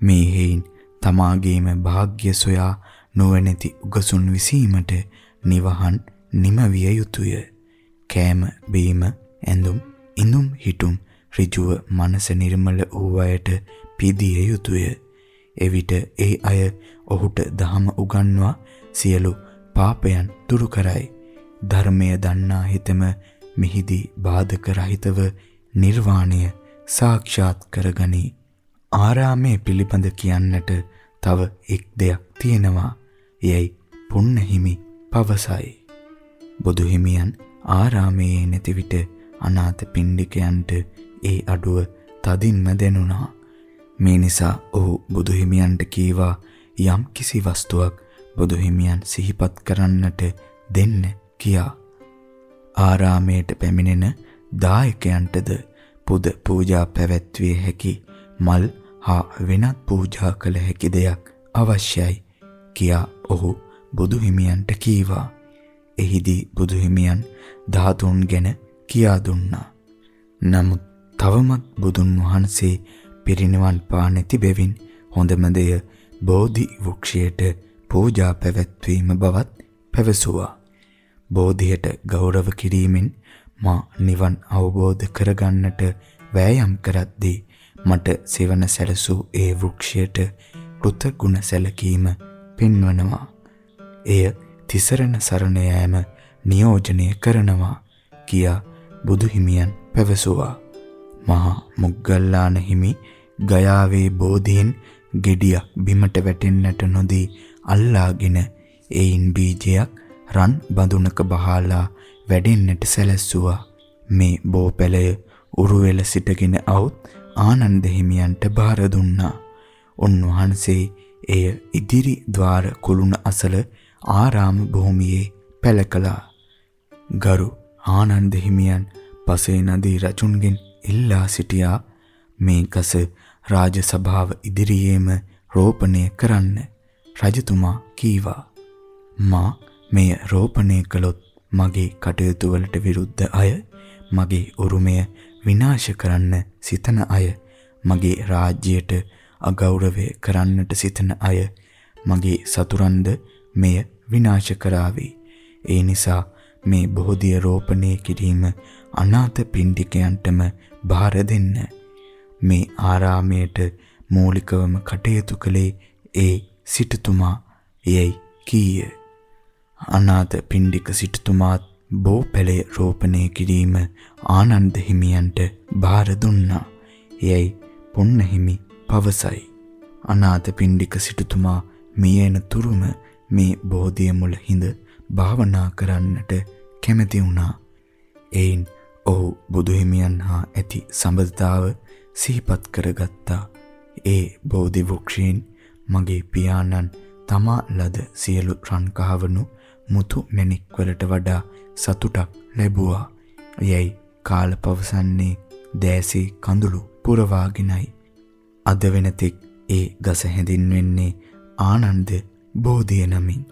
මේ හේයින් තමාගේම වාග්ය සොයා නොවැනති උගසුන් විසීමට නිවහන් නිමවිය යුතුය. කෑම බීම ඇඳුම් ඉඳුම් හිටුම් ඍජුව මනස නිර්මල වූ අයට පිදිය යුතුය. එවිට ඒ අය ඔහුට දහම උගන්වා සියලු පාපයන් දුරු කරයි. ධර්මය දන්නා හිතම මිහිදී බාධක රහිතව නිර්වාණය සාක්ෂාත් කරගනී. ආරාමයේ පිළිබඳ කියන්නට තව එක් දෙයක් තියෙනවා. එයයි පුන්නහිමි පවසයි. බුදු හිමියන් ආරාමයේ නැති විට අනාථ පින්ඩිකයන්ට ඒ අඩුව තදින්ම දැනුණා. මේ නිසා ඔහු බුදුහිමියන්ට කීවා යම් කිසි වස්තුවක් බුදුහිමියන් සිහිපත් කරන්නට දෙන්න කියා. ආරාමයට පැමිණෙන දායකයන්ටද පුද පූජා පැවැත්විය හැකි මල් හා වෙනත් පූජා කළ හැකි දෙයක් අවශ්‍යයි කියා ඔහු බුදුහිමියන්ට කීවා. එහිදී බුදුහිමියන් ධාතුන් ගැන කියා දුන්නා. නමුත් තවමත් බුදුන් වහන්සේ පිරිනිවන් පා නැති බැවින් හොඳම දෙය බෝධි වෘක්ෂයට පූජා පැවැත්වීම බවත් පැවසුවා. බෝධියට ගෞරව කිරීමෙන් මා නිවන් අවබෝධ කරගන්නට වෑයම් කරද්දී මට සෙවන සැලසූ ඒ වෘක්ෂයට කෘතගුණ සැලකීම පෙන්වනවා. එය තිසරණ සරණ යෑම නියෝජනය කරනවා කියා බුදු හිමියන් පැවසුවා. මහා මුග්ගල්ලාන හිමි ගයාවේ බෝධීන් gediyak බිමට වැටෙන්නට නොදී අල්ලාගෙන එයින් බීජයක් රන් බඳුනක බහලා වැඩෙන්නට සැලැස්සුවා. මේ බෝපැලය උරුවෙල සිටගෙන આવුත් ආනන්ද හිමියන්ට බාර දුන්නා. උන්වහන්සේ එය ඉදිරි ద్వාර කුළුණ අසල ආරාම භූමියේ පැල කළා. ගරු ආනන්ද හිමියන් පසේ නදී රජුන්ගෙන් ඉල්ලා සිටියා මේකස රාජසභාව ඉදිරියේම රෝපණය කරන්න රජතුමා කීවා මා මෙය රෝපණය කළොත් මගේ කටයුතු වලට විරුද්ධ අය මගේ උරුමය විනාශ කරන්න සිතන අය මගේ රාජ්‍යයට අගෞරවය කරන්නට සිතන අය මගේ සතුරන්ද මෙය විනාශ කරાવી. ඒ නිසා මේ බෝධිය රෝපණය කිරීම අනාථ පින්ඩිකයන්ටම බාර දෙන්න. මේ ආරාමයට මූලිකවම කටයුතු කළේ ඒ සිටුතුමා යයි කීය. අනාථ පින්ඩික සිටුතුමාත් බෝපැලේ රෝපණය කිරීම ආනන්ද හිමියන්ට බාර දුන්නා. එයයි පොන්න හිමි පවසයි. අනාථ පින්ඩික සිටුතුමා මියෙන තුරුම මේ බෝධිය මුල හිඳ භාවනා කරන්නට කැමැති වුණා. එයින් ඔහු බුදු හිමියන් හා ඇති සම්බන්ධතාව සිහිපත් කරගත්තා. ඒ බෝධි වෘක්ෂයෙන් මගේ පියාණන් තමා ලද සියලු රන් කහවණු මුතු මැණික් වලට වඩා සතුටක් ලැබුවා. යයි කාල පවසන්නේ දෑසේ කඳුළු පුරවාගෙනයි. අද වෙනතෙක් ඒ ගස හැඳින්වෙන්නේ ආනන්ද බෝධිය නමින්.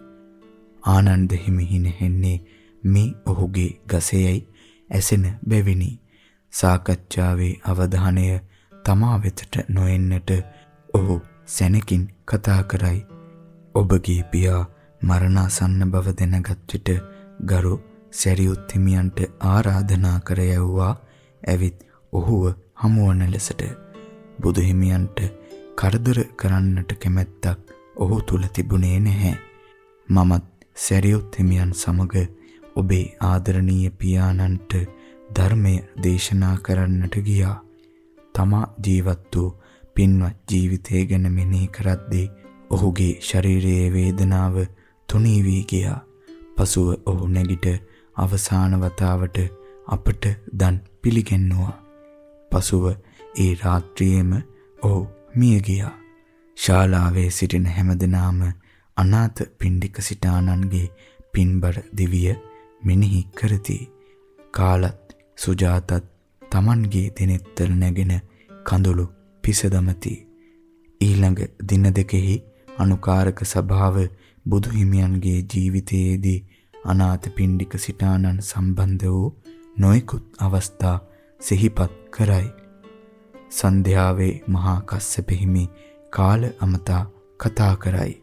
ආනන්ද හිමිහින හෙන්නේ මේ ඔහුගේ ගසෙයයි ඇසෙන බැවිනි. සාකච්ඡාවේ අවධානය තමා වෙතට නොඑන්නට ඔහු සැනකින් කතා කරයි. ඔබගේ පියා මරණාසන්න බව දැනගත් විට ගරු සැරියුත් හිමියන්ට ආරාධනා කර යවුවා ඇවිත් ඔහුව හමුවන ලෙසට බුදු හිමියන්ට කරදර කරන්නට කැමැත්තක් ඔහු තුල තිබුණේ නැහැ. මමත් සැරියුත් හිමියන් සමග ඔබේ ආදරණීය පියාණන්ට ධර්මය දේශනා කරන්නට ගියා. තමා ජීවත් වූ පින්වත් ජීවිතය ගැන මෙනෙහි කරද්දී ඔහුගේ ශරීරයේ වේදනාව තුනී වී ගියා. පසුව ඔහු නැගිට අවසාන වතාවට අපට දන් පිළිගැන්නුවා. පසුව ඒ රාත්‍රියේම ඔහු මිය ගියා. ශාලාවේ සිටින හැමදෙනාම අනාථ පින්ඩික සිටානන්ගේ පින්බර දිවිය මෙනෙහි කරති. කාලත් සුජාතත් Tamanගේ දිනෙත්තර නැගෙන කඳුළු පිසදමති. ඊළඟ දින දෙකෙහි අනුකාරක සභාව බුදු හිමියන්ගේ ජීවිතයේදී අනාථ පින්ඩික සිටානන් සම්බන්ධ වූ නොයෙකුත් අවස්ථා සිහිපත් කරයි. සන්ධ්‍යාවේ මහා කස්සප හිමි කාල අමතා කතා කරයි.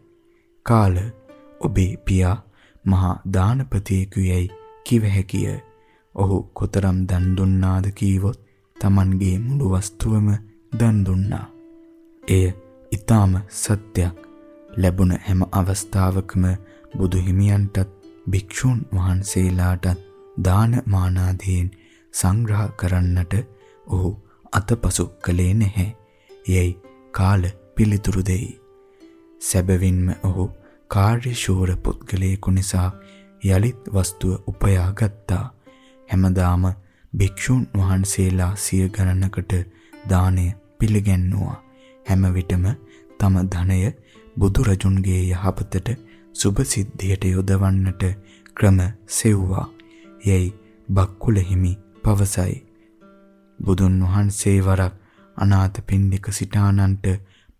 කාල ඔබේ පියා මහා දානපතියෙකු යයි කිව හැකිය. ඔහු කොතරම් දන් දුන්නාද කීවොත් Tamanගේ මුළු වස්තුවම දන් දුන්නා. එය ඊටාම සත්‍යයක්. ලැබුණ හැම අවස්ථාවකම බුදු හිමියන්ටත් භික්ෂූන් වහන්සේලාටත් දාන මානාදීන් සංග්‍රහ කරන්නට ඔහු අතපසු කළේ නැහැ. යයි කාල පිළිතුරු දෙයි. සැබවින්ම ඔහු කාර්යශූර පුද්ගලයෙකු නිසා යලිත් වස්තුව උපයා ගත්තා. හැමදාම භික්ෂුන් වහන්සේලා සිය ගණනකට දාණය පිළිගැන්නුවා. හැම විටම තම ධනය බුදු රජුන්ගේ යහපතට සුභ සිද්ධියට යොදවන්නට ක්‍රම සෙව්වා. යයි බක්කුල හිමි පවසයි. බුදුන් වහන්සේ වරක් අනාථ පින්ඩික සිටානන්ට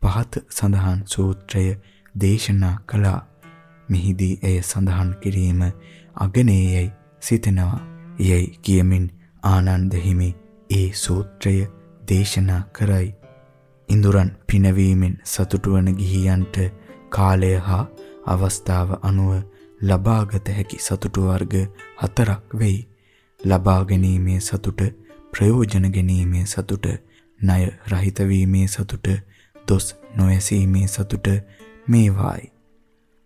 පහත සඳහන් සූත්‍රය දේශනා කළා. මෙහිදී එය සඳහන් කිරීම අගනේයයි සිතනවා. යයි කියමින් ආනන්ද හිමි ඒ සූත්‍රය දේශනා කරයි. ඉඳුරන් පිනවීමෙන් සතුටු වන ගිහියන්ට කාලය හා අවස්ථාව අනුව ලබාගත හැකි සතුටු වර්ග හතරක් වෙයි. ලබා ගැනීමේ සතුට, ප්‍රයෝජන ගැනීමේ සතුට, ණය රහිත වීමේ සතුට, දොස් නොඇසීමේ සතුට මේවායි.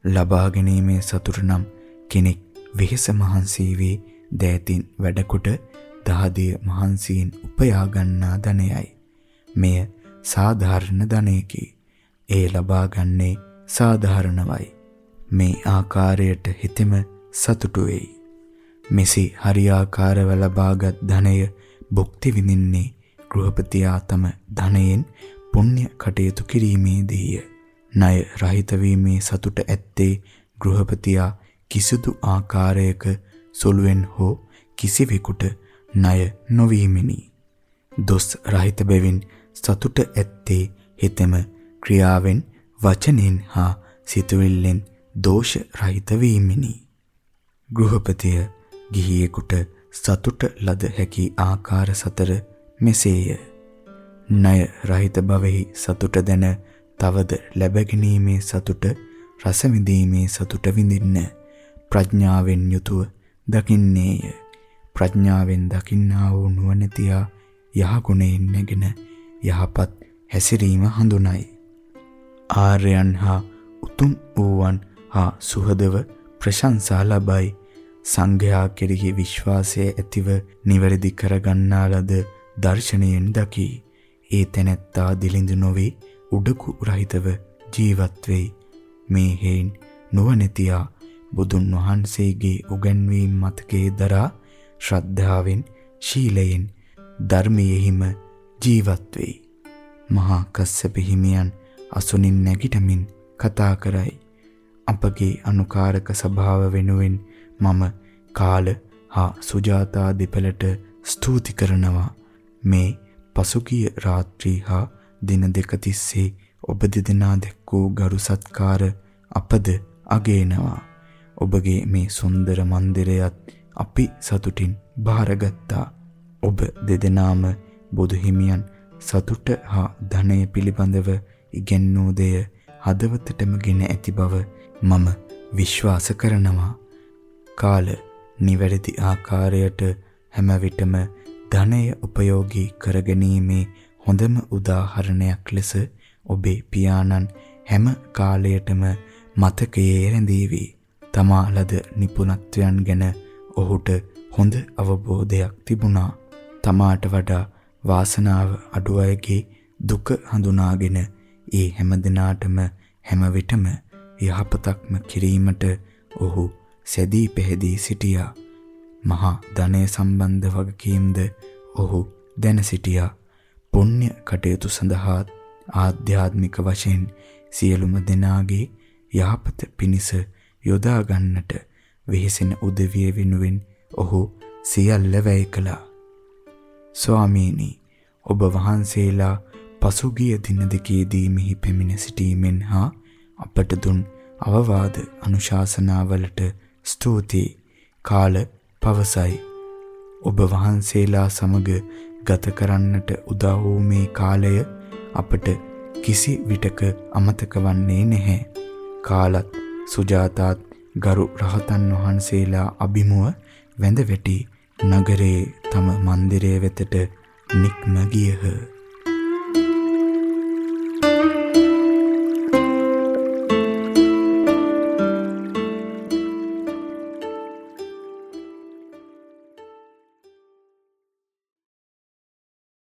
ලබා ගැනීමේ සතුට නම් කෙනෙක් වෙහෙස මහන්සි වී දෑතින් වැඩකොට දහදිය මහන්සියෙන් උපයා ගන්නා ධනයයි. මෙය සාධාරණ ධනයකි. ඒ ලබා ගන්නේ සාධාරණවයි. මේ ආකාරයට හිතෙම සතුටු වෙයි. මෙසි හරියාකාරව ලබාගත් ධනය භුක්ති විඳින්නේ ගෘහපතියා තම ධනයෙන් පුණ්‍ය කටයුතු කිරීමේදීය. ණය රහිත වීමේ සතුට ඇත්තේ ගෘහපතියා කිසිදු ආකාරයක සොළුවෙන් හෝ කිසිවෙකුට ණය නොවීමෙනි. දොස් රහිත බැවින් සතුට ඇත්තේ හිතෙම ක්‍රියාවෙන් වචනෙන් හා සිතුවිල්ලෙන් දෝෂ රහිත වීමෙනි. ගෘහපතිය ගිහියෙකුට සතුට ලද හැකි ආකාර සතර මෙසේය. ණය රහිත භවෙහි සතුට දැන තවද ලැබගැනීමේ සතුට රස විඳීමේ සතුට විඳින්න ප්‍රඥාවෙන් යුතුව දකින්නේය. ප්‍රඥාවෙන් දකින්නා වූ නුවණැතියා යහගුණයෙන් නැගෙන යහපත් හැසිරීම හඳුනයි. ආර්යයන් හා උතුම් වූවන් හා සුහදව ප්‍රශංසා ලබයි. සංඝයා කෙරෙහි විශ්වාසය ඇතිව නිවැරදි කරගන්නා ලද දර්ශනයෙන් දකි. ඒ තැනැත්තා දිලිඳු නොවේ උඩකු රහිතව ජීවත් වෙයි. මේ හේන් නුවණැතියා බුදුන් වහන්සේගේ උගන්වීම් මතකයේ දරා ශ්‍රද්ධාවෙන් ශීලයෙන් ධර්මයෙහිම ජීවත් වෙයි. මහා කස්සප හිමියන් අසුනින් නැගිටමින් කතා කරයි. අපගේ අනුකාරක ස්වභාව වෙනුවෙන් මම කාල හා සුජාතා දෙපළට ස්තුති කරනවා මේ පසුගිය රාත්‍රී හා දින දෙක තිස්සේ ඔබ දෙදෙනා දැක්වූ ගරු සත්කාර අපද අගයනවා ඔබගේ මේ සුන්දර මන්දිරයත් අපි සතුටින් බාරගත්තා ඔබ දෙදෙනාම බුදු හිමියන් සතුට හා ධනය පිළිබඳව ඉගැන්වූ දෙය හදවතටම ගෙන ඇති බව මම විශ්වාස කරනවා. කාල නිවැරදි ආකාරයට හැම විටම ධනය උපයෝගී කරගැනීමේ හොඳම උදාහරණයක් ලෙස ඔබේ පියාණන් හැම කාලයටම මතකයේ රැඳීවි. තමා ලද නිපුණත්වයන් ගැන ඔහුට හොඳ අවබෝධයක් තිබුණා. තමාට වඩා වාසනාව අඩු අයගේ දුක හඳුනාගෙන ඒ හැම දිනාටම හැම විටම යහපතක්ම කිරීමට ඔහු සැදී පැහැදී සිටියා. මහා ධනය සම්බන්ධ වගකීම්ද ඔහු දැන සිටියා. පුණ්‍ය කටයුතු සඳහා ආධ්‍යාත්මික වශයෙන් සියලුම දෙනාගේ යහපත පිණිස යොදා ගන්නට වෙහෙසෙන උදවිය වෙනුවෙන් ඔහු සියල්ල වැය කළා. ස්වාමීනි ඔබ වහන්සේලා පසුගිය දින දෙකේදී මෙහි පැමිණ සිටීමෙන් හා අපට දුන් අවවාද අනුශාසනාවලට ස්තුතියි. කාල පවසයි. ඔබ වහන්සේලා සමග ගත කරන්නට උදා වූ මේ කාලය අපට කිසි විටක අමතක වන්නේ නැහැ. කාලත් සුජාතාත් ගරු රහතන් වහන්සේලා අභිමුව වැඳ වැටි නගරේ තම මන්දිරය වෙතට නික්ම ගියහ.